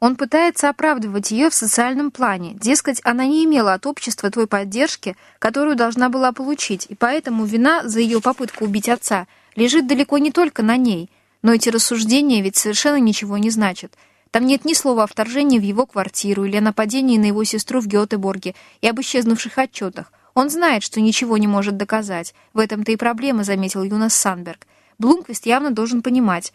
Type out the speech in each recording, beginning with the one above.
Он пытается оправдывать ее в социальном плане. Дескать, она не имела от общества той поддержки, которую должна была получить, и поэтому вина за ее попытку убить отца лежит далеко не только на ней. Но эти рассуждения ведь совершенно ничего не значат. Там нет ни слова о вторжении в его квартиру или о нападении на его сестру в Гетеборге и об исчезнувших отчетах. Он знает, что ничего не может доказать. В этом-то и проблема, заметил Юнас Санберг. Блумквист явно должен понимать,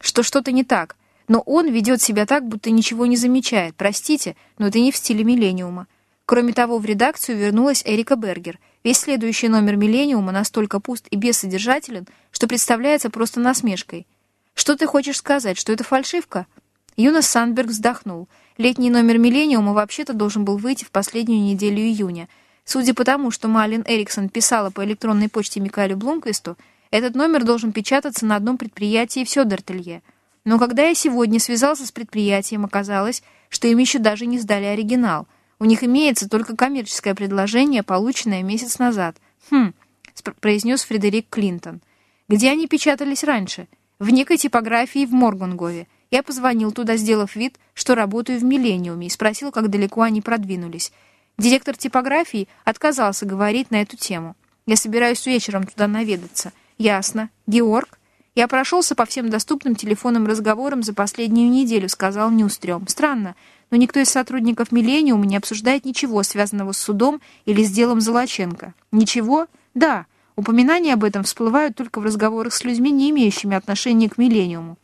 что что-то не так. Но он ведет себя так, будто ничего не замечает. Простите, но это не в стиле «Миллениума». Кроме того, в редакцию вернулась Эрика Бергер. Весь следующий номер «Миллениума» настолько пуст и бессодержателен, что представляется просто насмешкой. «Что ты хочешь сказать, что это фальшивка?» Юнас Сандберг вздохнул. Летний номер «Миллениума» вообще-то должен был выйти в последнюю неделю июня. Судя по тому, что Малин Эриксон писала по электронной почте Микаэлю Блумквисту, этот номер должен печататься на одном предприятии в Сёдертелье — но когда я сегодня связался с предприятием, оказалось, что им еще даже не сдали оригинал. У них имеется только коммерческое предложение, полученное месяц назад. «Хм», — произнес Фредерик Клинтон. «Где они печатались раньше?» «В некой типографии в Моргунгове. Я позвонил туда, сделав вид, что работаю в «Миллениуме», и спросил, как далеко они продвинулись. Директор типографии отказался говорить на эту тему. Я собираюсь вечером туда наведаться. Ясно. Георг? «Я прошелся по всем доступным телефонным разговорам за последнюю неделю», — сказал Нюстрём. «Странно, но никто из сотрудников «Миллениума» не обсуждает ничего, связанного с судом или с делом Золоченко». «Ничего? Да. Упоминания об этом всплывают только в разговорах с людьми, не имеющими отношения к «Миллениуму».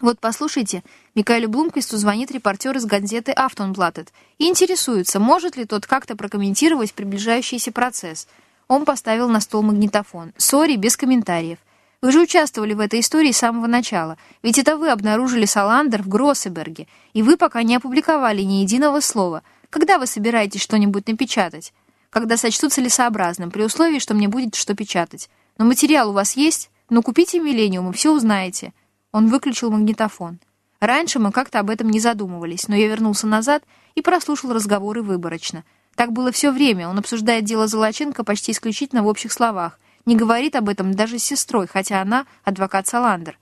Вот послушайте, Микаэлю Блумквисту звонит репортер из газеты «Автонблаттед» и интересуется, может ли тот как-то прокомментировать приближающийся процесс. Он поставил на стол магнитофон. «Сори, без комментариев». Вы же участвовали в этой истории с самого начала. Ведь это вы обнаружили Саландер в Гроссеберге, и вы пока не опубликовали ни единого слова. Когда вы собираетесь что-нибудь напечатать? Когда сочтут целесообразным, при условии, что мне будет что печатать. Но материал у вас есть? Ну, купите «Миллениум» и все узнаете». Он выключил магнитофон. Раньше мы как-то об этом не задумывались, но я вернулся назад и прослушал разговоры выборочно. Так было все время, он обсуждает дело Золоченко почти исключительно в общих словах — не говорит об этом даже с сестрой, хотя она адвокат Саландер.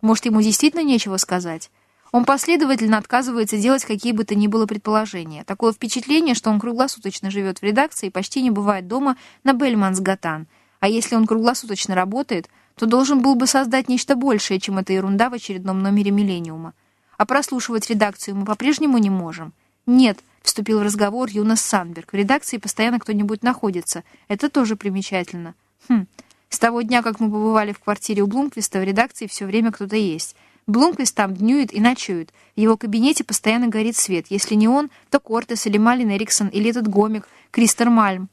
Может, ему действительно нечего сказать? Он последовательно отказывается делать какие бы то ни было предположения. Такое впечатление, что он круглосуточно живет в редакции и почти не бывает дома на Бельмансгатан. А если он круглосуточно работает, то должен был бы создать нечто большее, чем эта ерунда в очередном номере «Миллениума». А прослушивать редакцию мы по-прежнему не можем. Нет, вступил в разговор Юнас Санберг. В редакции постоянно кто-нибудь находится. Это тоже примечательно. Хм, с того дня, как мы побывали в квартире у Блумквиста, в редакции все время кто-то есть. Блумквист там днюет и ночует. В его кабинете постоянно горит свет. Если не он, то Кортес или Малин Эриксон, или этот гомик, Кристер Мальм.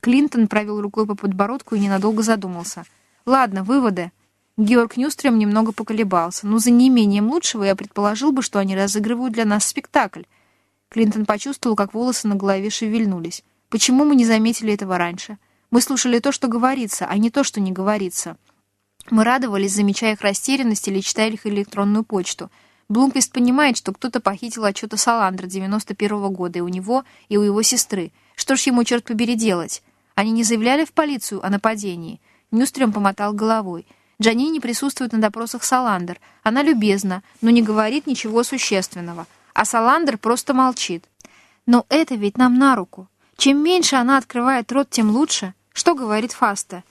Клинтон провел рукой по подбородку и ненадолго задумался. «Ладно, выводы». Георг Нюстрем немного поколебался. «Ну, за неимением лучшего я предположил бы, что они разыгрывают для нас спектакль». Клинтон почувствовал, как волосы на голове шевельнулись. «Почему мы не заметили этого раньше?» Мы слушали то, что говорится, а не то, что не говорится. Мы радовались, замечая их растерянность или читая их электронную почту. Блумквист понимает, что кто-то похитил отчеты Саландра 91 -го года и у него, и у его сестры. Что ж ему, черт побери, делать? Они не заявляли в полицию о нападении? Нюстрем помотал головой. Джанини присутствует на допросах Саландер. Она любезна, но не говорит ничего существенного. А Саландер просто молчит. Но это ведь нам на руку. Чем меньше она открывает рот, тем лучше. Что говорит Фаста?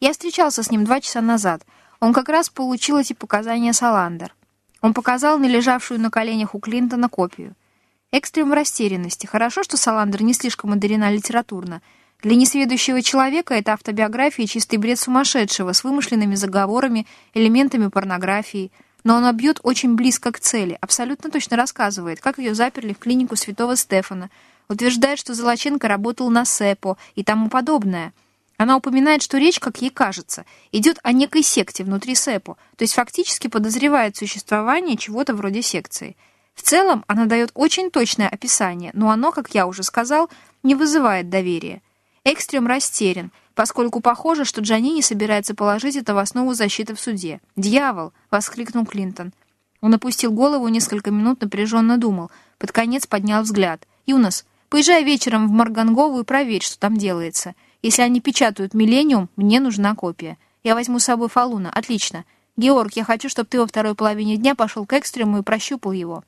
Я встречался с ним два часа назад. Он как раз получил эти показания Саландер. Он показал на лежавшую на коленях у Клинтона копию. Экстрем растерянности. Хорошо, что Саландер не слишком одарена литературно. Для несведущего человека это автобиография чистый бред сумасшедшего с вымышленными заговорами, элементами порнографии. Но он бьет очень близко к цели, абсолютно точно рассказывает, как ее заперли в клинику святого Стефана, утверждает, что Золоченко работал на СЭПО и тому подобное. Она упоминает, что речь, как ей кажется, идет о некой секте внутри СЭПО, то есть фактически подозревает существование чего-то вроде секции. В целом, она дает очень точное описание, но оно, как я уже сказал, не вызывает доверия. Экстрем растерян, поскольку похоже, что Джанини собирается положить это в основу защиты в суде. «Дьявол!» — воскликнул Клинтон. Он опустил голову, несколько минут напряженно думал. Под конец поднял взгляд. «Юнос, поезжай вечером в Маргангову и проверь, что там делается. Если они печатают «Миллениум», мне нужна копия. Я возьму с собой Фалуна. Отлично. Георг, я хочу, чтобы ты во второй половине дня пошел к экстрему и прощупал его.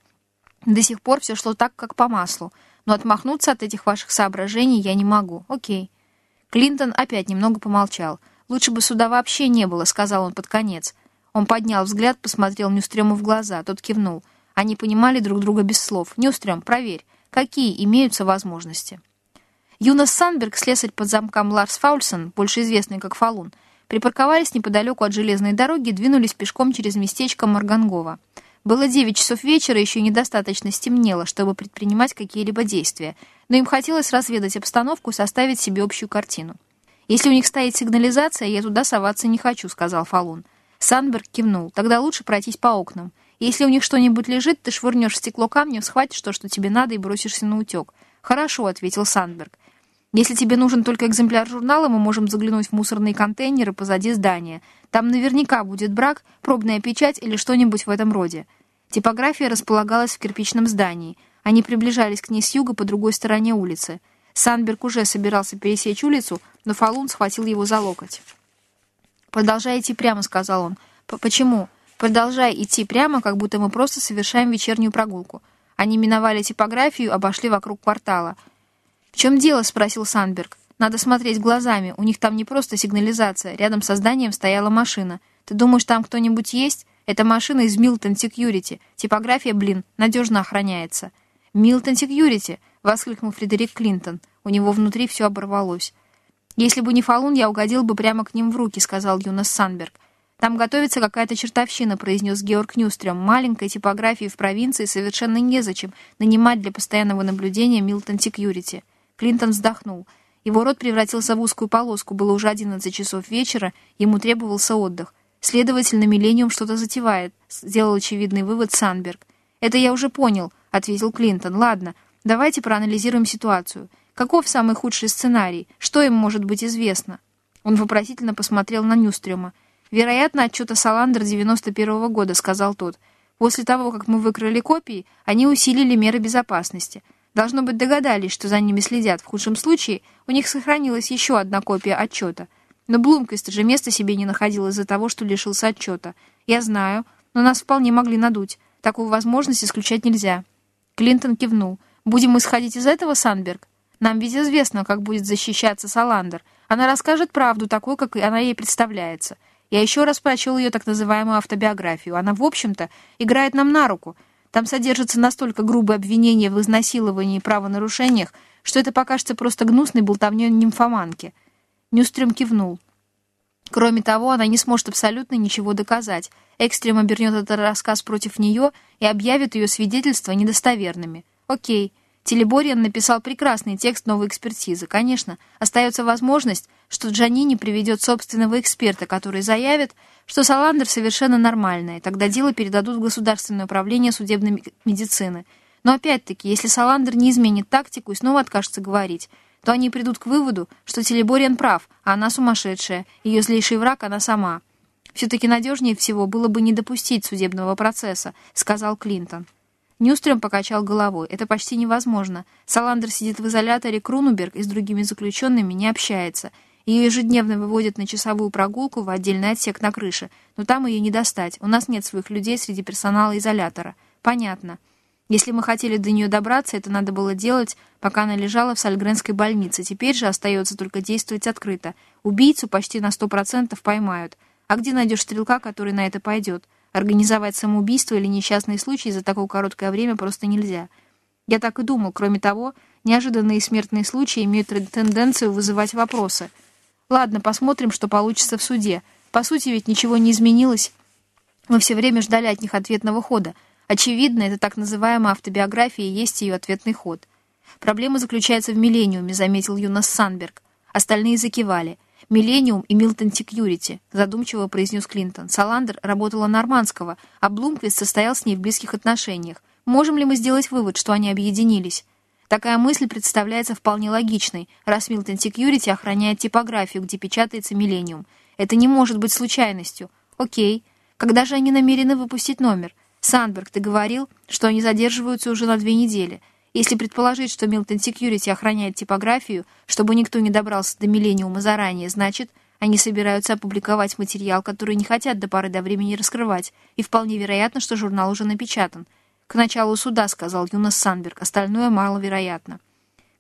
До сих пор все шло так, как по маслу, но отмахнуться от этих ваших соображений я не могу. Окей. Клинтон опять немного помолчал. «Лучше бы суда вообще не было», — сказал он под конец. Он поднял взгляд, посмотрел Нюстрему в глаза. Тот кивнул. Они понимали друг друга без слов. «Нюстрем, проверь, какие имеются возможности?» Юнос Санберг, слесарь под замком Ларс Фаульсон, больше известный как Фалун, припарковались неподалеку от железной дороги и двинулись пешком через местечко Маргангова. Было 9 часов вечера, еще недостаточно стемнело, чтобы предпринимать какие-либо действия, но им хотелось разведать обстановку и составить себе общую картину. «Если у них стоит сигнализация, я туда соваться не хочу», — сказал Фалун. Санберг кивнул. «Тогда лучше пройтись по окнам. Если у них что-нибудь лежит, ты швырнешь стекло камнем, схватишь то, что тебе надо, и бросишься на утек». «Хорошо», — ответил Санберг. «Если тебе нужен только экземпляр журнала, мы можем заглянуть в мусорные контейнеры позади здания. Там наверняка будет брак, пробная печать или что-нибудь в этом роде. Типография располагалась в кирпичном здании. Они приближались к ней с юга по другой стороне улицы. Санберг уже собирался пересечь улицу, но Фалун схватил его за локоть. «Продолжай идти прямо», — сказал он. «Почему?» «Продолжай идти прямо, как будто мы просто совершаем вечернюю прогулку». Они миновали типографию, обошли вокруг квартала. «В чем дело?» — спросил Санберг. Надо смотреть глазами, у них там не просто сигнализация, рядом со зданием стояла машина. Ты думаешь, там кто-нибудь есть? Это машина из Milton Security. Типография, блин, надежно охраняется. Milton Security! воскликнул Фредерик Клинтон. У него внутри все оборвалось. «Если бы не Фалун, я угодил бы прямо к ним в руки», — сказал Юнас Санберг. «Там готовится какая-то чертовщина», — произнес Георг Нюстрем. «Маленькой типографии в провинции совершенно незачем нанимать для постоянного наблюдения Milton Security». Клинтон вздохнул. Его рот превратился в узкую полоску, было уже 11 часов вечера, ему требовался отдых. Следовательно, Миллениум что-то затевает, сделал очевидный вывод Санберг. «Это я уже понял», — ответил Клинтон. «Ладно, давайте проанализируем ситуацию. Каков самый худший сценарий? Что им может быть известно?» Он вопросительно посмотрел на Нюстрема. «Вероятно, отчета Саландер 91 -го года», — сказал тот. «После того, как мы выкрали копии, они усилили меры безопасности. Должно быть, догадались, что за ними следят. В худшем случае у них сохранилась еще одна копия отчета. Но Блумквист же места себе не находил из-за того, что лишился отчета. Я знаю, но нас вполне могли надуть. Такую возможность исключать нельзя. Клинтон кивнул. «Будем исходить из этого, Санберг? Нам ведь известно, как будет защищаться Саландер. Она расскажет правду, такой, как она ей представляется. Я еще раз прочел ее так называемую автобиографию. Она, в общем-то, играет нам на руку». Там содержатся настолько грубые обвинения в изнасиловании и правонарушениях, что это покажется просто гнусной болтовней нимфоманки. Нюстрем кивнул. Кроме того, она не сможет абсолютно ничего доказать. Экстрем обернет этот рассказ против нее и объявит ее свидетельства недостоверными. Окей. Телебориан написал прекрасный текст новой экспертизы. Конечно, остается возможность, что Джанини приведет собственного эксперта, который заявит, что Саландер совершенно нормальная, тогда дело передадут в Государственное управление судебной медицины. Но опять-таки, если Саландер не изменит тактику и снова откажется говорить, то они придут к выводу, что Телебориан прав, а она сумасшедшая, ее злейший враг она сама. «Все-таки надежнее всего было бы не допустить судебного процесса», — сказал Клинтон. Нюстрем покачал головой. Это почти невозможно. Саландер сидит в изоляторе Крунуберг и с другими заключенными не общается. Ее ежедневно выводят на часовую прогулку в отдельный отсек на крыше, но там ее не достать. У нас нет своих людей среди персонала изолятора. Понятно. Если мы хотели до нее добраться, это надо было делать, пока она лежала в Сальгренской больнице. Теперь же остается только действовать открыто. Убийцу почти на сто процентов поймают. А где найдешь стрелка, который на это пойдет? Организовать самоубийство или несчастный случай за такое короткое время просто нельзя. Я так и думал. Кроме того, неожиданные смертные случаи имеют тенденцию вызывать вопросы. Ладно, посмотрим, что получится в суде. По сути, ведь ничего не изменилось. Мы все время ждали от них ответного хода. Очевидно, это так называемая автобиография и есть ее ответный ход. Проблема заключается в «Миллениуме», заметил Юнас Санберг. Остальные закивали. «Миллениум» и «Милтон Секьюрити», задумчиво произнес Клинтон. Саландер работала на Арманского, а Блумквист состоял с ней в близких отношениях. Можем ли мы сделать вывод, что они объединились? Такая мысль представляется вполне логичной, раз Милтон Секьюрити охраняет типографию, где печатается «Миллениум». Это не может быть случайностью. Окей. Когда же они намерены выпустить номер? Сандберг, ты говорил, что они задерживаются уже на две недели — если предположить, что Milton Security охраняет типографию, чтобы никто не добрался до Миллениума заранее, значит, они собираются опубликовать материал, который не хотят до поры до времени раскрывать, и вполне вероятно, что журнал уже напечатан. «К началу суда», — сказал Юнас Санберг. «Остальное маловероятно».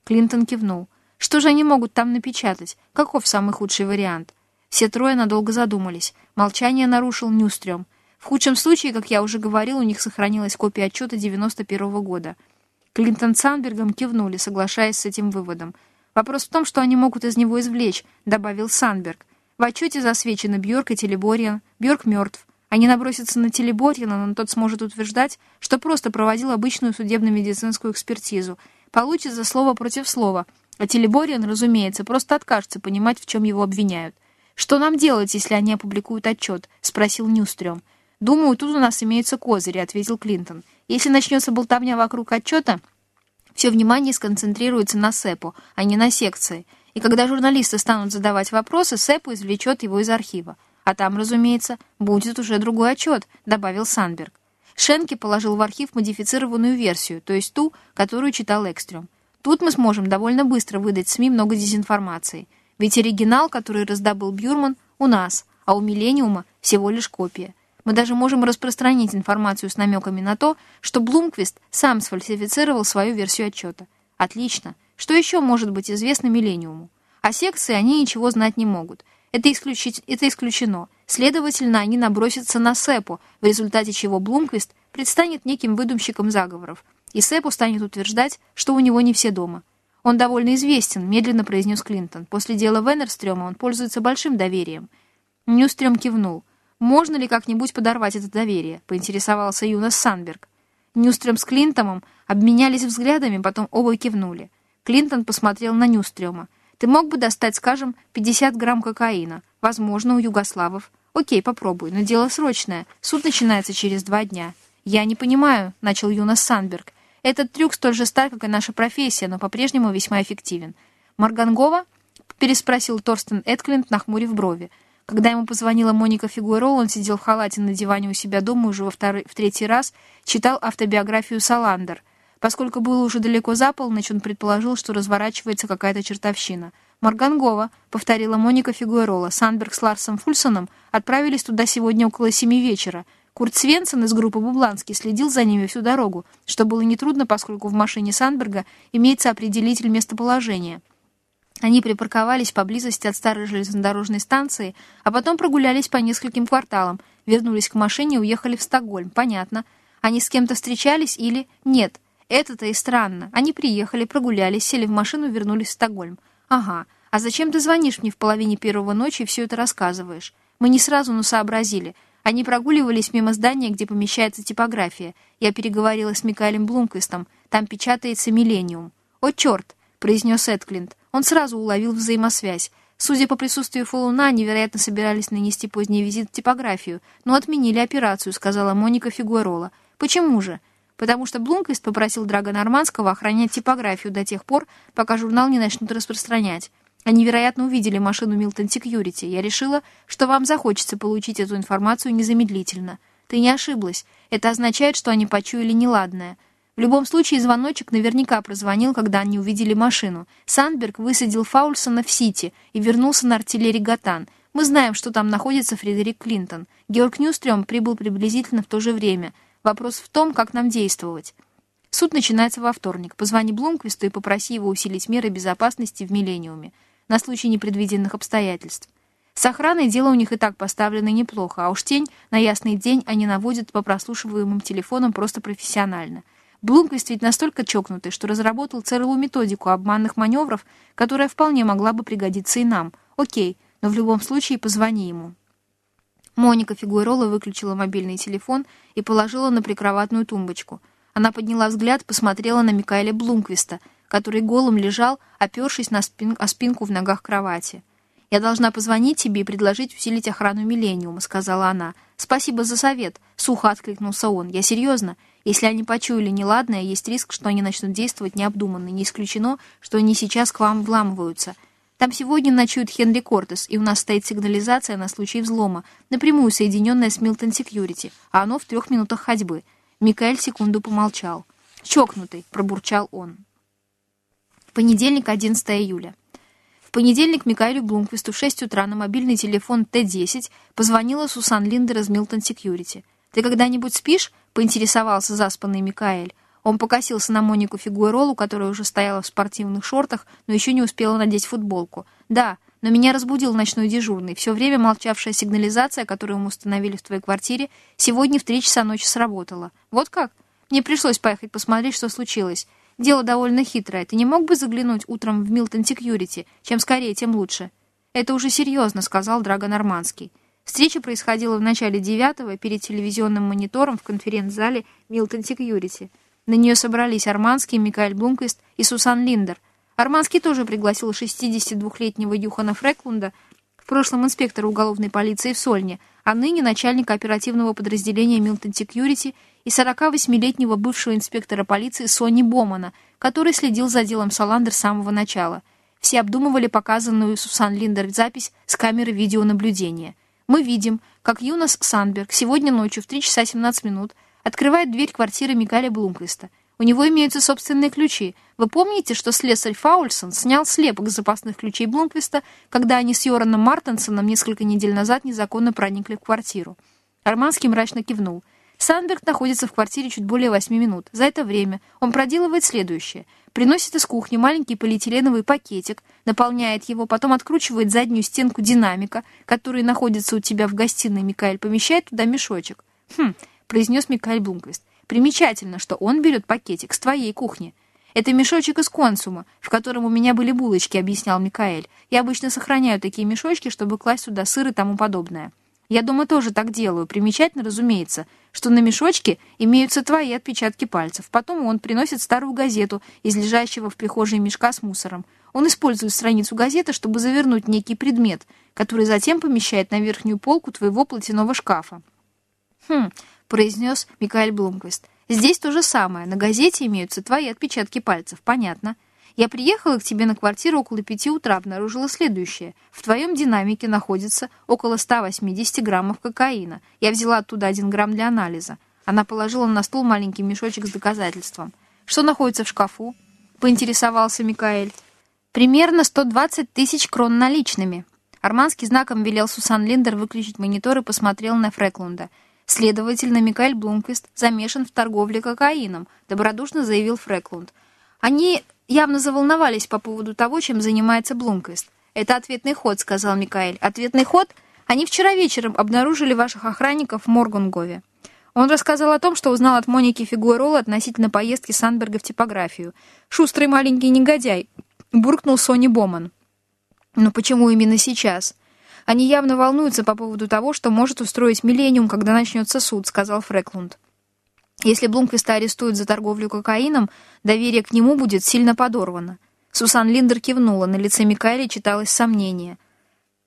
Клинтон кивнул. «Что же они могут там напечатать? Каков самый худший вариант?» Все трое надолго задумались. Молчание нарушил Нюстрем. В худшем случае, как я уже говорил, у них сохранилась копия отчета 91 -го года. Клинтон с Санбергом кивнули, соглашаясь с этим выводом. «Вопрос в том, что они могут из него извлечь», — добавил Санберг. «В отчете засвечены Бьорк и Телебориан. Бьорк мертв. Они набросятся на Телеборьяна, но тот сможет утверждать, что просто проводил обычную судебно-медицинскую экспертизу. Получится слово против слова. А Телебориан, разумеется, просто откажется понимать, в чем его обвиняют. «Что нам делать, если они опубликуют отчет?» — спросил Ньюстрём. «Думаю, тут у нас имеются козыри», — ответил Клинтон. «Если начнется болтовня вокруг отчета, все внимание сконцентрируется на СЭПу, а не на секции. И когда журналисты станут задавать вопросы, СЭПу извлечет его из архива. А там, разумеется, будет уже другой отчет», — добавил Санберг. Шенки положил в архив модифицированную версию, то есть ту, которую читал Экстрем. Тут мы сможем довольно быстро выдать СМИ много дезинформации. Ведь оригинал, который раздобыл Бюрман, у нас, а у Миллениума всего лишь копия. Мы даже можем распространить информацию с намеками на то, что Блумквист сам сфальсифицировал свою версию отчета. Отлично. Что еще может быть известно Миллениуму? О секции они ничего знать не могут. Это, исключ... это исключено. Следовательно, они набросятся на Сэпу, в результате чего Блумквист предстанет неким выдумщиком заговоров, и Сэпу станет утверждать, что у него не все дома. «Он довольно известен», — медленно произнес Клинтон. «После дела Веннерстрёма он пользуется большим доверием». Ньюстрём кивнул. «Можно ли как-нибудь подорвать это доверие?» — поинтересовался Юнас Санберг. Ньюстрём с Клинтомом обменялись взглядами, потом оба кивнули. Клинтон посмотрел на Ньюстрёма. «Ты мог бы достать, скажем, 50 грамм кокаина? Возможно, у югославов. Окей, попробуй, но дело срочное. Суд начинается через два дня». «Я не понимаю», — начал Юнас Санберг. Этот трюк столь же стар, как и наша профессия, но по-прежнему весьма эффективен. «Маргангова?» — переспросил Торстен Эдклинт, нахмурив брови. Когда ему позвонила Моника Фигуэрол, он сидел в халате на диване у себя дома уже во второй, в третий раз, читал автобиографию Саландер. Поскольку было уже далеко за полночь, он предположил, что разворачивается какая-то чертовщина. «Маргангова», — повторила Моника Фигуэрола, — «Санберг с Ларсом Фульсоном отправились туда сегодня около семи вечера. Курт Свенсон из группы Бубланский следил за ними всю дорогу, что было нетрудно, поскольку в машине Сандберга имеется определитель местоположения. Они припарковались поблизости от старой железнодорожной станции, а потом прогулялись по нескольким кварталам, вернулись к машине и уехали в Стокгольм. Понятно. Они с кем-то встречались или... Нет. Это-то и странно. Они приехали, прогулялись, сели в машину, вернулись в Стокгольм. Ага. А зачем ты звонишь мне в половине первого ночи и все это рассказываешь? Мы не сразу, но сообразили. Они прогуливались мимо здания, где помещается типография. Я переговорила с Микаэлем Блумквистом. Там печатается «Миллениум». «О, черт!» — произнес Эдклинт. Он сразу уловил взаимосвязь. Судя по присутствию Фолуна, они, вероятно, собирались нанести поздний визит в типографию, но отменили операцию, сказала Моника Фигуэрола. Почему же? Потому что Блумквист попросил Драга Нормандского охранять типографию до тех пор, пока журнал не начнут распространять. Они, вероятно, увидели машину Милтон Секьюрити. Я решила, что вам захочется получить эту информацию незамедлительно. Ты не ошиблась. Это означает, что они почуяли неладное. В любом случае, звоночек наверняка прозвонил, когда они увидели машину. Сандберг высадил Фаульсона в Сити и вернулся на артиллерии Гатан. Мы знаем, что там находится Фредерик Клинтон. Георг Ньюстрём прибыл приблизительно в то же время. Вопрос в том, как нам действовать. Суд начинается во вторник. Позвони Блумквисту и попроси его усилить меры безопасности в «Миллениуме» на случай непредвиденных обстоятельств. С охраной дело у них и так поставлено неплохо, а уж тень на ясный день они наводят по прослушиваемым телефонам просто профессионально. Блумквист ведь настолько чокнутый, что разработал целую методику обманных маневров, которая вполне могла бы пригодиться и нам. Окей, но в любом случае позвони ему. Моника Фигуэрола выключила мобильный телефон и положила на прикроватную тумбочку. Она подняла взгляд, посмотрела на Микаэля Блумквиста — который голым лежал, опершись на спин, о спинку в ногах кровати. «Я должна позвонить тебе и предложить усилить охрану Миллениума», — сказала она. «Спасибо за совет», — сухо откликнулся он. «Я серьезно. Если они почуяли неладное, есть риск, что они начнут действовать необдуманно. Не исключено, что они сейчас к вам вламываются. Там сегодня ночует Хенри Кортес, и у нас стоит сигнализация на случай взлома, напрямую соединенная с Милтон Секьюрити, а оно в трех минутах ходьбы». Микаэль секунду помолчал. «Чокнутый», — пробурчал он. Понедельник, 11 июля. В понедельник Микаэлю Блумквисту в 6 утра на мобильный телефон Т-10 позвонила Сусан Линдер из Милтон Секьюрити. Ты когда-нибудь спишь?» — поинтересовался заспанный Микаэль. Он покосился на Монику Фигуэролу, которая уже стояла в спортивных шортах, но еще не успела надеть футболку. «Да, но меня разбудил ночной дежурный. Все время молчавшая сигнализация, которую мы установили в твоей квартире, сегодня в три часа ночи сработала. Вот как? Мне пришлось поехать посмотреть, что случилось. Дело довольно хитрое. Ты не мог бы заглянуть утром в Милтон Секьюрити? Чем скорее, тем лучше». «Это уже серьезно», — сказал Драго Нормандский. Встреча происходила в начале девятого перед телевизионным монитором в конференц-зале Милтон Секьюрити. На нее собрались Арманский, Микаэль Блумквист и Сусан Линдер. Арманский тоже пригласил 62-летнего Юхана Фреклунда, в прошлом инспектора уголовной полиции в Сольне, а ныне начальника оперативного подразделения Милтон Секьюрити и 48-летнего бывшего инспектора полиции Сони Бомана, который следил за делом Саландер с самого начала. Все обдумывали показанную Сусан Линдер запись с камеры видеонаблюдения. Мы видим, как Юнас Сандберг сегодня ночью в 3 часа 17 минут Открывает дверь квартиры Микаэля Блумквиста. У него имеются собственные ключи. Вы помните, что слесарь Фаульсон снял слепок запасных ключей Блумквиста, когда они с Йораном Мартенсоном несколько недель назад незаконно проникли в квартиру? Арманский мрачно кивнул. Сандберг находится в квартире чуть более восьми минут. За это время он проделывает следующее. Приносит из кухни маленький полиэтиленовый пакетик, наполняет его, потом откручивает заднюю стенку динамика, который находится у тебя в гостиной, Микаэль, помещает туда мешочек. Хм, произнес Микаэль Блумквист. «Примечательно, что он берет пакетик с твоей кухни. Это мешочек из консума, в котором у меня были булочки», — объяснял Микаэль. «Я обычно сохраняю такие мешочки, чтобы класть сюда сыр и тому подобное». «Я дома тоже так делаю. Примечательно, разумеется, что на мешочке имеются твои отпечатки пальцев. Потом он приносит старую газету из лежащего в прихожей мешка с мусором. Он использует страницу газеты, чтобы завернуть некий предмет, который затем помещает на верхнюю полку твоего платяного шкафа. Хм, произнес Микаэль Блумквист. «Здесь то же самое. На газете имеются твои отпечатки пальцев. Понятно. Я приехала к тебе на квартиру около пяти утра, обнаружила следующее. В твоем динамике находится около 180 граммов кокаина. Я взяла оттуда один грамм для анализа. Она положила на стол маленький мешочек с доказательством. Что находится в шкафу?» — поинтересовался Микаэль. «Примерно 120 тысяч крон наличными». Арманский знаком велел Сусан Линдер выключить монитор и посмотрел на Фреклунда — Следовательно, Микаэль Блумквист замешан в торговле кокаином, добродушно заявил Фреклунд. Они явно заволновались по поводу того, чем занимается Блумквист. «Это ответный ход», — сказал Микаэль. «Ответный ход? Они вчера вечером обнаружили ваших охранников в Моргунгове». Он рассказал о том, что узнал от Моники Фигуэрола относительно поездки Сандберга в типографию. «Шустрый маленький негодяй», — буркнул Сони Боман. «Но почему именно сейчас?» Они явно волнуются по поводу того, что может устроить Миллениум, когда начнется суд», — сказал Фреклунд. «Если Блумквиста арестуют за торговлю кокаином, доверие к нему будет сильно подорвано». Сусан Линдер кивнула, на лице Микаэля читалось сомнение.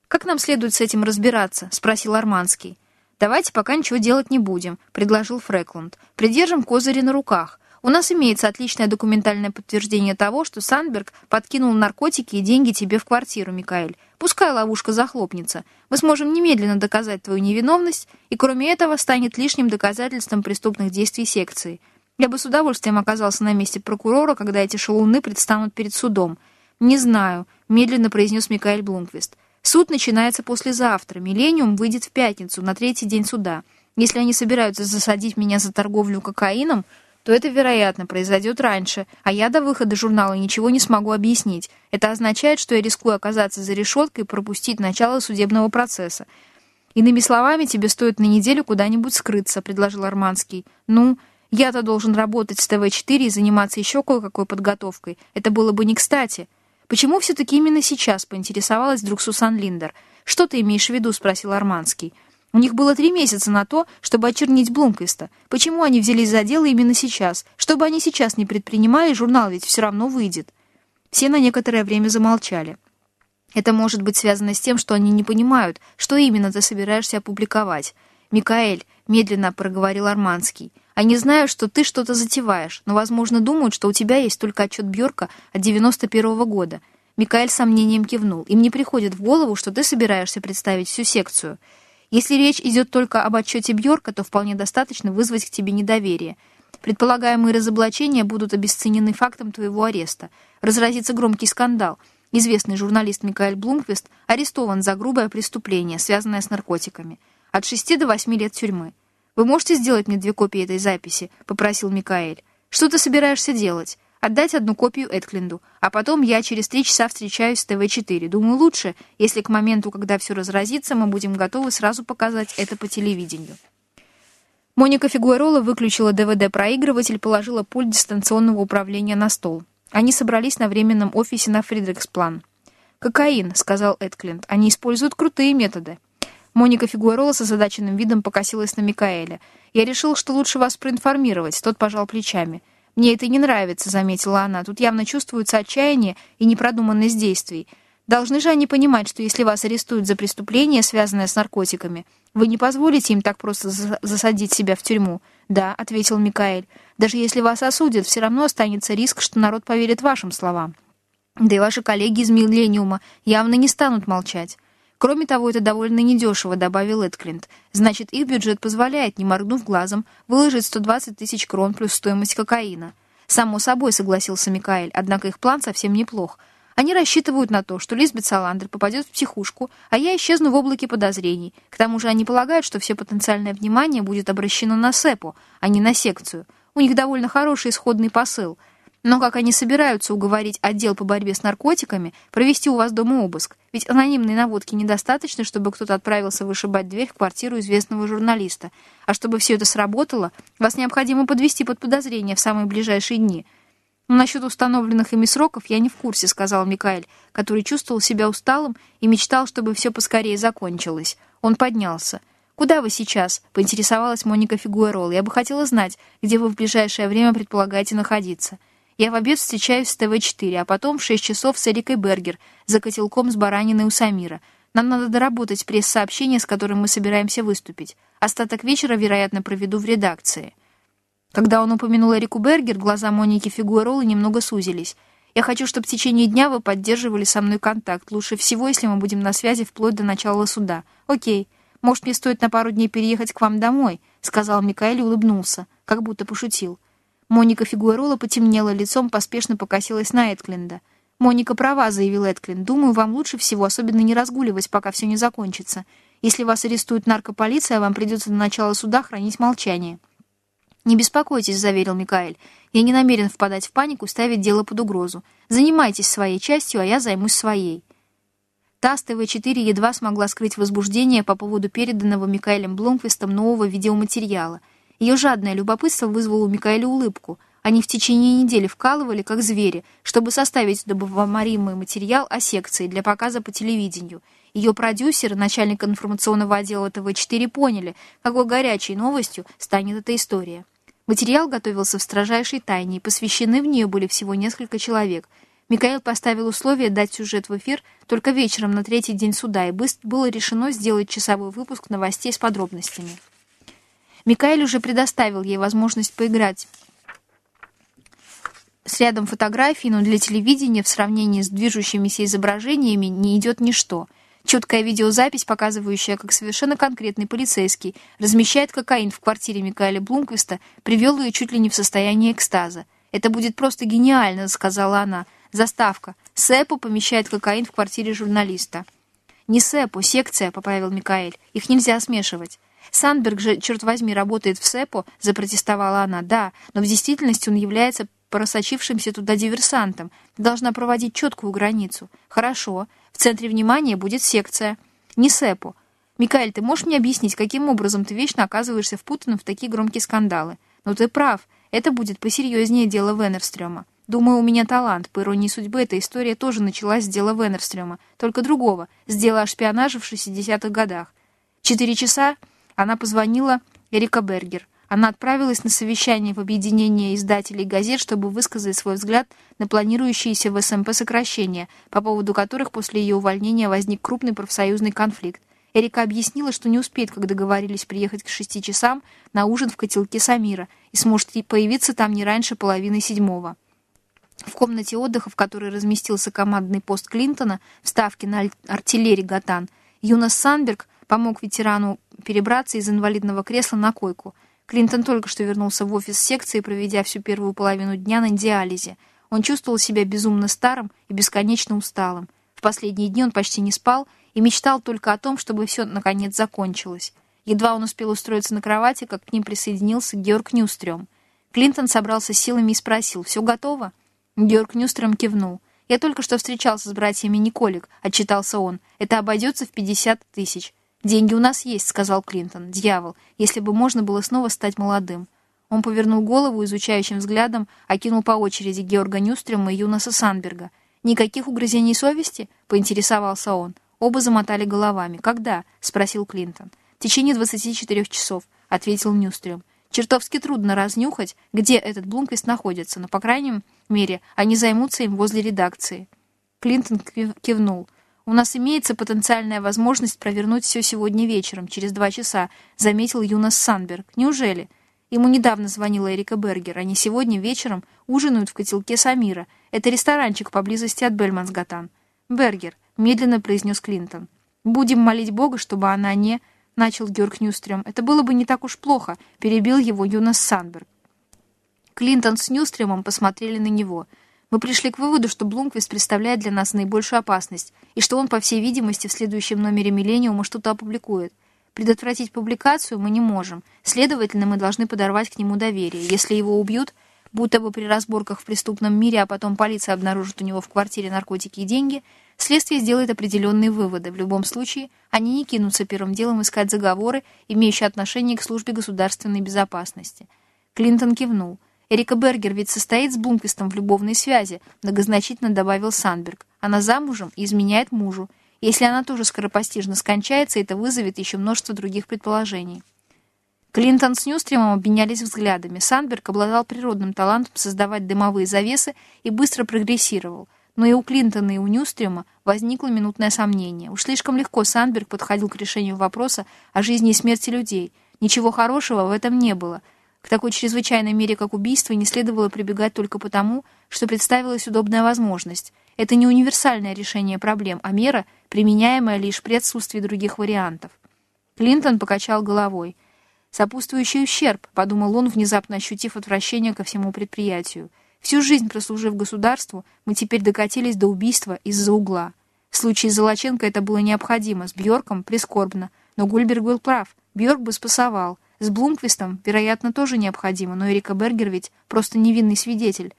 «Как нам следует с этим разбираться?» — спросил Арманский. «Давайте пока ничего делать не будем», — предложил Фреклунд. «Придержим козыри на руках. У нас имеется отличное документальное подтверждение того, что Сандберг подкинул наркотики и деньги тебе в квартиру, Микаэль. Пускай ловушка захлопнется. Мы сможем немедленно доказать твою невиновность, и кроме этого станет лишним доказательством преступных действий секции. Я бы с удовольствием оказался на месте прокурора, когда эти шалуны предстанут перед судом. Не знаю, медленно произнес Микаэль Блумквист. Суд начинается послезавтра. Миллениум выйдет в пятницу, на третий день суда. Если они собираются засадить меня за торговлю кокаином, то это, вероятно, произойдет раньше, а я до выхода журнала ничего не смогу объяснить. Это означает, что я рискую оказаться за решеткой и пропустить начало судебного процесса. Иными словами, тебе стоит на неделю куда-нибудь скрыться, предложил Арманский. Ну, я-то должен работать с ТВ-4 и заниматься еще кое-какой подготовкой. Это было бы не кстати. Почему все-таки именно сейчас, поинтересовалась вдруг Сусан Линдер. Что ты имеешь в виду, спросил Арманский. У них было три месяца на то, чтобы очернить Блумквиста. Почему они взялись за дело именно сейчас? Чтобы они сейчас не предпринимали, журнал ведь все равно выйдет. Все на некоторое время замолчали. Это может быть связано с тем, что они не понимают, что именно ты собираешься опубликовать. «Микаэль», — медленно проговорил Арманский, «они знают, что ты что-то затеваешь, но, возможно, думают, что у тебя есть только отчет Бьорка от 91 -го года». Микаэль сомнением кивнул. «Им не приходит в голову, что ты собираешься представить всю секцию». Если речь идет только об отчете Бьорка, то вполне достаточно вызвать к тебе недоверие. Предполагаемые разоблачения будут обесценены фактом твоего ареста. Разразится громкий скандал. Известный журналист Микаэль Блумквист арестован за грубое преступление, связанное с наркотиками. От 6 до 8 лет тюрьмы. «Вы можете сделать мне две копии этой записи?» — попросил Микаэль. «Что ты собираешься делать?» «Отдать одну копию Эдклинду, а потом я через три часа встречаюсь с ТВ-4. Думаю, лучше, если к моменту, когда все разразится, мы будем готовы сразу показать это по телевидению». Моника Фигуэрола выключила ДВД-проигрыватель положила пульт дистанционного управления на стол. Они собрались на временном офисе на Фридриксплан. «Кокаин», — сказал Эдклинд. «Они используют крутые методы». Моника Фигуэрола с озадаченным видом покосилась на Микаэля. «Я решил, что лучше вас проинформировать», — тот пожал плечами. «Мне это не нравится», — заметила она. «Тут явно чувствуется отчаяние и непродуманность действий. Должны же они понимать, что если вас арестуют за преступление, связанное с наркотиками, вы не позволите им так просто засадить себя в тюрьму. Да, ответил Микаэль. Даже если вас осудят, все равно останется риск, что народ поверит вашим словам. Да и ваши коллеги из Миллениума явно не станут молчать. Кроме того, это довольно недешево, добавил Эдклинт. Значит, их бюджет позволяет, не моргнув глазом, выложить 120 тысяч крон плюс стоимость кокаина. Само собой, согласился Микаэль, однако их план совсем неплох. Они рассчитывают на то, что Лизбет Саландер попадет в психушку, а я исчезну в облаке подозрений. К тому же они полагают, что все потенциальное внимание будет обращено на СЭПу, а не на секцию. У них довольно хороший исходный посыл. Но как они собираются уговорить отдел по борьбе с наркотиками провести у вас дома обыск? Ведь анонимной наводки недостаточно, чтобы кто-то отправился вышибать дверь в квартиру известного журналиста. А чтобы все это сработало, вас необходимо подвести под подозрение в самые ближайшие дни – «Но насчет установленных ими сроков я не в курсе», — сказал Микаэль, который чувствовал себя усталым и мечтал, чтобы все поскорее закончилось. Он поднялся. «Куда вы сейчас?» — поинтересовалась Моника Фигуэрол. «Я бы хотела знать, где вы в ближайшее время предполагаете находиться. Я в обед встречаюсь с ТВ-4, а потом в 6 часов с Эрикой Бергер за котелком с бараниной у Самира. Нам надо доработать пресс-сообщение, с которым мы собираемся выступить. Остаток вечера, вероятно, проведу в редакции». Когда он упомянул Эрику Бергер, глаза Моники Фигуэролы немного сузились. «Я хочу, чтобы в течение дня вы поддерживали со мной контакт. Лучше всего, если мы будем на связи вплоть до начала суда. Окей. Может, мне стоит на пару дней переехать к вам домой?» — сказал Микаэль и улыбнулся, как будто пошутил. Моника Фигуэрола потемнела лицом, поспешно покосилась на Эдклинда. «Моника права», — заявил Эдклинд. «Думаю, вам лучше всего особенно не разгуливать, пока все не закончится. Если вас арестует наркополиция, вам придется до начала суда хранить молчание». «Не беспокойтесь», — заверил Микаэль. «Я не намерен впадать в панику ставить дело под угрозу. Занимайтесь своей частью, а я займусь своей». ТАСС ТВ-4 едва смогла скрыть возбуждение по поводу переданного Микаэлем Блумквистом нового видеоматериала. Ее жадное любопытство вызвало у Микаэля улыбку. Они в течение недели вкалывали, как звери, чтобы составить удобоваримый материал о секции для показа по телевидению. Ее продюсеры, начальник информационного отдела ТВ-4, поняли, какой горячей новостью станет эта история. Материал готовился в строжайшей тайне, и посвящены в нее были всего несколько человек. Микаэл поставил условие дать сюжет в эфир только вечером на третий день суда, и быстро было решено сделать часовой выпуск новостей с подробностями. Микаэль уже предоставил ей возможность поиграть с рядом фотографий, но для телевидения в сравнении с движущимися изображениями не идет ничто — Четкая видеозапись, показывающая, как совершенно конкретный полицейский размещает кокаин в квартире Микаэля Блумквиста, привел ее чуть ли не в состояние экстаза. «Это будет просто гениально», — сказала она. «Заставка. Сэпо помещает кокаин в квартире журналиста». «Не Сэпо, секция», — поправил Микаэль. «Их нельзя смешивать». «Сандберг же, черт возьми, работает в Сэпо», — запротестовала она. «Да, но в действительности он является просочившимся туда диверсантом. Должна проводить четкую границу. Хорошо. В центре внимания будет секция. Не СЭПу. Микаэль, ты можешь мне объяснить, каким образом ты вечно оказываешься впутанным в такие громкие скандалы? Но ты прав. Это будет посерьезнее дела Венерстрёма. Думаю, у меня талант. По иронии судьбы, эта история тоже началась с дела Венерстрёма. Только другого. С дела о шпионаже в 60-х годах. Четыре часа она позвонила Эрика Бергер. Она отправилась на совещание в объединение издателей газет, чтобы высказать свой взгляд на планирующиеся в СМП сокращения, по поводу которых после ее увольнения возник крупный профсоюзный конфликт. Эрика объяснила, что не успеет, как договорились приехать к шести часам на ужин в котелке Самира и сможет появиться там не раньше половины седьмого. В комнате отдыха, в которой разместился командный пост Клинтона, в ставке на артиллерии «Гатан», Юнас Санберг помог ветерану перебраться из инвалидного кресла на койку – Клинтон только что вернулся в офис секции, проведя всю первую половину дня на диализе. Он чувствовал себя безумно старым и бесконечно усталым. В последние дни он почти не спал и мечтал только о том, чтобы все наконец закончилось. Едва он успел устроиться на кровати, как к ним присоединился Георг Нюстрем. Клинтон собрался силами и спросил, «Все готово?» Георг Нюстрем кивнул. «Я только что встречался с братьями Николик», — отчитался он. «Это обойдется в 50 тысяч». «Деньги у нас есть», — сказал Клинтон. «Дьявол, если бы можно было снова стать молодым». Он повернул голову изучающим взглядом, окинул по очереди Георга Нюстрема и Юнаса Санберга. «Никаких угрызений совести?» — поинтересовался он. Оба замотали головами. «Когда?» — спросил Клинтон. «В течение 24 часов», — ответил Нюстрем. «Чертовски трудно разнюхать, где этот Блумквист находится, но, по крайней мере, они займутся им возле редакции». Клинтон кивнул. «У нас имеется потенциальная возможность провернуть все сегодня вечером, через два часа», — заметил Юнас Санберг. «Неужели?» Ему недавно звонила Эрика Бергер. Они сегодня вечером ужинают в котелке Самира. Это ресторанчик поблизости от Бельмансгатан. «Бергер», — медленно произнес Клинтон. «Будем молить Бога, чтобы она не...» — начал Георг Нюстрем. «Это было бы не так уж плохо», — перебил его Юнас Санберг. Клинтон с Нюстремом посмотрели на него. «Мы пришли к выводу, что Блумквист представляет для нас наибольшую опасность, и что он, по всей видимости, в следующем номере «Миллениума» что-то опубликует. Предотвратить публикацию мы не можем, следовательно, мы должны подорвать к нему доверие. Если его убьют, будто бы при разборках в преступном мире, а потом полиция обнаружит у него в квартире наркотики и деньги, следствие сделает определенные выводы. В любом случае, они не кинутся первым делом искать заговоры, имеющие отношение к службе государственной безопасности. Клинтон кивнул. Эрика Бергер ведь состоит с Блумквистом в любовной связи, многозначительно добавил Санберг. Она замужем и изменяет мужу. Если она тоже скоропостижно скончается, это вызовет еще множество других предположений. Клинтон с Ньюстримом обменялись взглядами. Сандберг обладал природным талантом создавать дымовые завесы и быстро прогрессировал. Но и у Клинтона, и у Ньюстрима возникло минутное сомнение. Уж слишком легко Сандберг подходил к решению вопроса о жизни и смерти людей. Ничего хорошего в этом не было. К такой чрезвычайной мере, как убийство, не следовало прибегать только потому, что представилась удобная возможность. Это не универсальное решение проблем, а мера, применяемая лишь при отсутствии других вариантов. Клинтон покачал головой. «Сопутствующий ущерб», — подумал он, внезапно ощутив отвращение ко всему предприятию. «Всю жизнь прослужив государству, мы теперь докатились до убийства из-за угла. В случае Золоченко это было необходимо, с Бьорком прискорбно. Но Гульберг был прав, Бьорк бы спасовал. С Блумквистом, вероятно, тоже необходимо, но Эрика Бергер ведь просто невинный свидетель.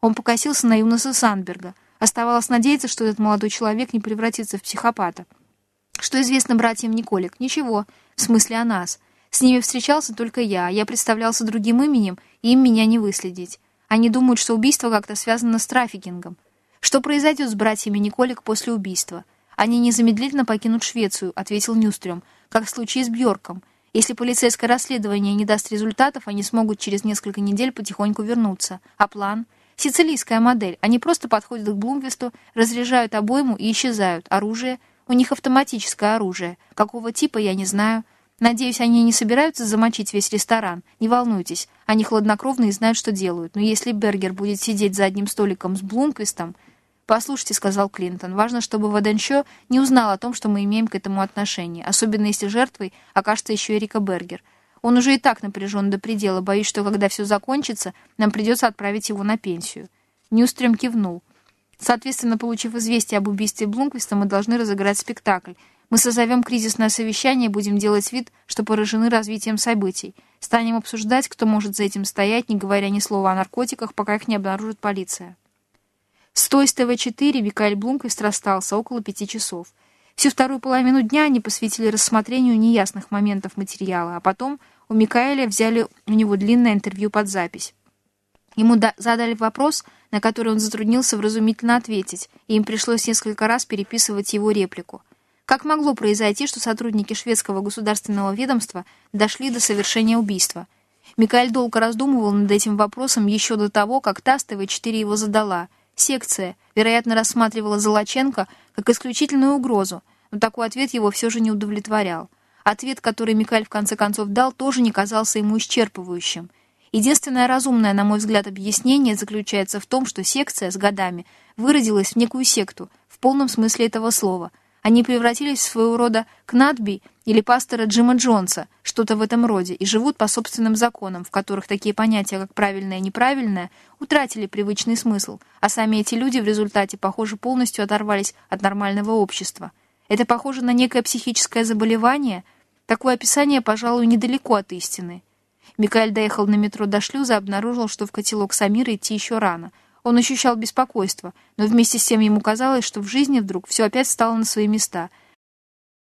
Он покосился на Юнаса Сандберга. Оставалось надеяться, что этот молодой человек не превратится в психопата. Что известно братьям Николик? Ничего. В смысле о нас. С ними встречался только я. Я представлялся другим именем, и им меня не выследить. Они думают, что убийство как-то связано с трафикингом. Что произойдет с братьями Николик после убийства? Они незамедлительно покинут Швецию, ответил Нюстрем, как в случае с Бьорком. Если полицейское расследование не даст результатов, они смогут через несколько недель потихоньку вернуться. А план — Сицилийская модель. Они просто подходят к Блумквисту, разряжают обойму и исчезают. Оружие. У них автоматическое оружие. Какого типа, я не знаю. Надеюсь, они не собираются замочить весь ресторан. Не волнуйтесь. Они хладнокровны и знают, что делают. Но если Бергер будет сидеть за одним столиком с Блумквистом... «Послушайте», — сказал Клинтон, — «важно, чтобы Ваденшо не узнал о том, что мы имеем к этому отношение, особенно если жертвой окажется еще Эрика Бергер. Он уже и так напряжен до предела. Боюсь, что когда все закончится, нам придется отправить его на пенсию». Ньюстрем кивнул. Соответственно, получив известие об убийстве Блумквиста, мы должны разыграть спектакль. Мы созовем кризисное совещание и будем делать вид, что поражены развитием событий. Станем обсуждать, кто может за этим стоять, не говоря ни слова о наркотиках, пока их не обнаружит полиция. Стоя с ТВ-4 Микаэль Блумквист расстался около пяти часов. Всю вторую половину дня они посвятили рассмотрению неясных моментов материала, а потом у Микаэля взяли у него длинное интервью под запись. Ему задали вопрос, на который он затруднился вразумительно ответить, и им пришлось несколько раз переписывать его реплику. Как могло произойти, что сотрудники шведского государственного ведомства дошли до совершения убийства? Микаэль долго раздумывал над этим вопросом еще до того, как Тастова-4 его задала. Секция, вероятно, рассматривала Золоченко как исключительную угрозу, но такой ответ его все же не удовлетворял. Ответ, который Микаэль в конце концов дал, тоже не казался ему исчерпывающим. Единственное разумное, на мой взгляд, объяснение заключается в том, что секция с годами выродилась в некую секту, в полном смысле этого слова. Они превратились в своего рода кнатби или пастора Джима Джонса, что-то в этом роде, и живут по собственным законам, в которых такие понятия, как правильное и неправильное, утратили привычный смысл, а сами эти люди в результате, похоже, полностью оторвались от нормального общества. Это похоже на некое психическое заболевание – Такое описание, пожалуй, недалеко от истины. Микаэль доехал на метро до шлюза обнаружил, что в котелок Самира идти еще рано. Он ощущал беспокойство, но вместе с тем ему казалось, что в жизни вдруг все опять стало на свои места —